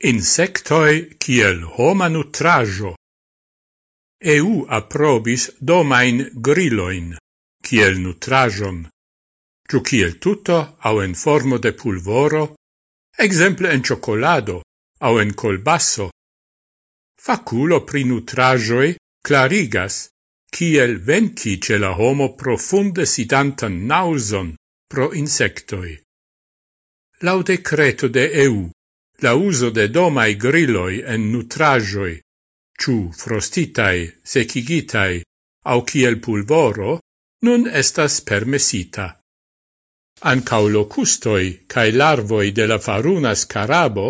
Insectoi kiel homa nutrajo. EU aprobis domain grilloin, kiel nutrajon, ciu kiel tutto au en formo de pulvoro, exemple en cioccolado au en colbasso. Faculo pri nutrajoi clarigas, kiel venci ce la homo profunde sidantan nauson pro insectoi. Laude decreto de EU la uso de domai grilloi en nutrajoi, ciu frostitai, secigitai, au ciel pulvoro, nun estas permesita. Ancau locustoi cae larvoi de la faruna scarabo,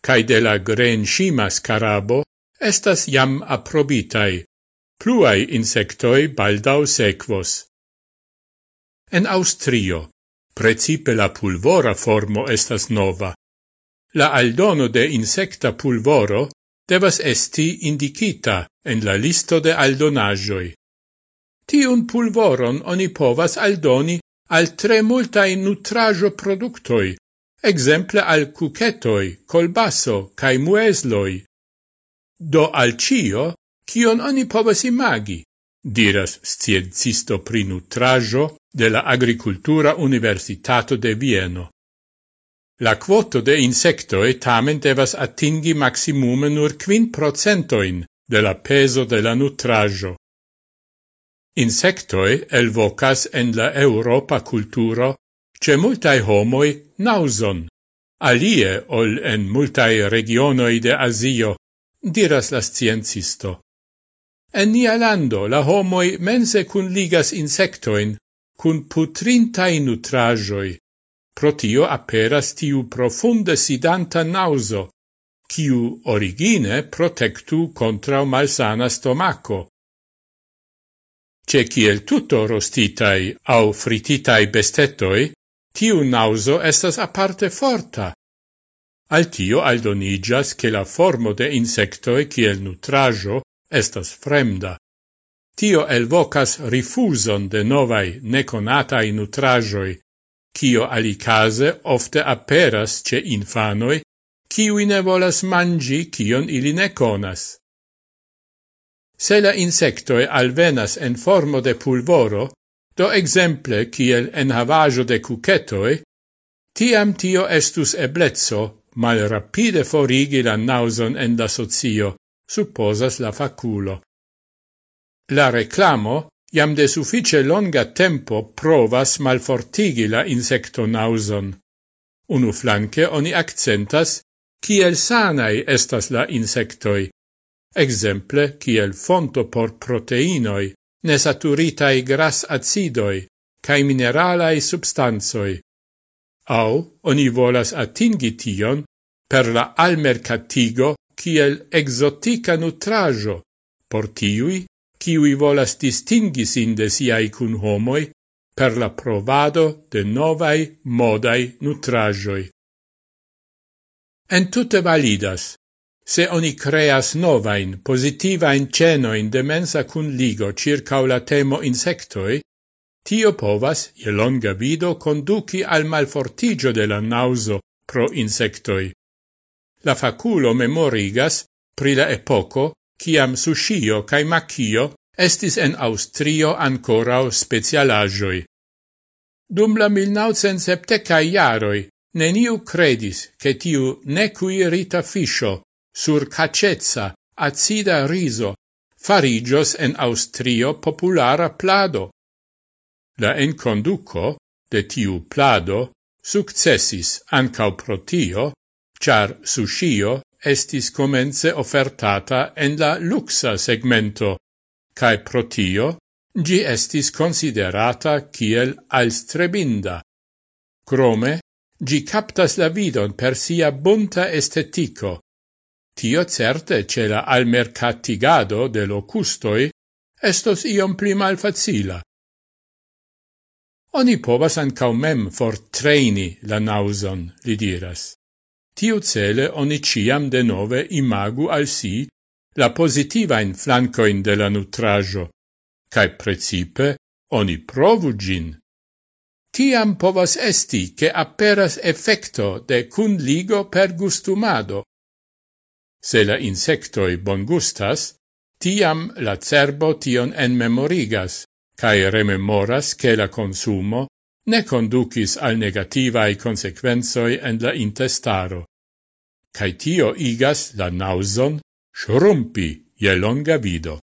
cae de la grenshima scarabo, estas jam aprobitai, Pluai insectoi baldau sequos. En Austrio, precipe la pulvora formo estas nova, la aldono de insecta pulvoro devas esti indicita en la listo de aldonajoi. Tiun pulvoron oni povas aldoni al tre multai nutrajo productoi, exemple al cucetoi, colbaso, cae muesloi. Do al cio, cion oni povas imagi, diras sciencisto pri nutrajo de la Agricultura Universitato de Vieno. La quoto de insectoi tamen devas atingi maximume nur quin procentoin de la peso de la nutrajo. Insectoi elvocas en la Europa culturo ce multae homoi nauson, alie ol en multae regionoi de Asio, diras la sciencisto. En nia lando la homoi mense cun ligas insectoin, cun putrintai nutrajoi, Pro tio aperas tiu profunde sidanta nauso, kiu origine protectu contra malsana stomaco. Ce kiel tutto rostitai au frititai bestetoi, tiu nauso estas aparte forta. Al tio aldonigas che la formo de insectoi kiel nutrajo estas fremda. Tio elvocas rifuson de novai neconatai nutrajoi, cio alicase ofte aperas ce infanoi, ciui ne volas mangi cion ili ne conas. Se la insectoi alvenas en formo de pulvoro, do exemple ciel en havajo de cucetoi, tiam tio estus eblezzo mal rapide forigi la nauson en la socio, supposas la faculo. La reclamo iam de suffice longa tempo provas malfortigi la insecto nauson. Unu flanque oni accentas kiel sanai estas la insectoi, exemple kiel fonto por proteinoi, nesaturitai gras acidoi, cae mineralai substanzoi. Au, oni volas atingi tion per la almercatigo kiel exotica nutrajo, por tiui kiui volas distingis inde siai cun homoi per la provado de novai modai nutrajoi. En tutte validas, se oni creas novain, positivain cenoin de mensa cun ligo circa la temo insectoi, tio povas, je longa vido, conduci al malfortigio de la nauso pro insectoi. La faculo memorigas, pri la epoco, ciam sushio cae macchio estis en Austrio ancorau specialajoi. Dum la 1970 iaroi neniu credis che tiu necuirita fiscio sur cacezza acida riso farigios en Austrio populara plado. La enconduco de tiu plado successis ancau pro tio, char sushio estis comence offertata en la luxa segmento, cae protio gi estis considerata kiel alstrebinda. Crome, gi captas la vidon per sia bunta estetico. Tio certe ce la almercatigado de locustoi estos iom pli malfacila. Oni povas ancau mem fortreni la nauson, li diras. Tiu cele oni ciam de nove imagu al si la positiva in flancoin de la nutrajo, cae precipe oni provu gin. Tiam povas esti che aperas effecto de cun ligo per gustumado. Se la insectoi bon gustas, tiam la cerbo tion en memorigas, cae rememoras che la consumo ne conducis al negativae consequenzoi en la intestaro, cae tio igas la nauson shrumpi je longa vido.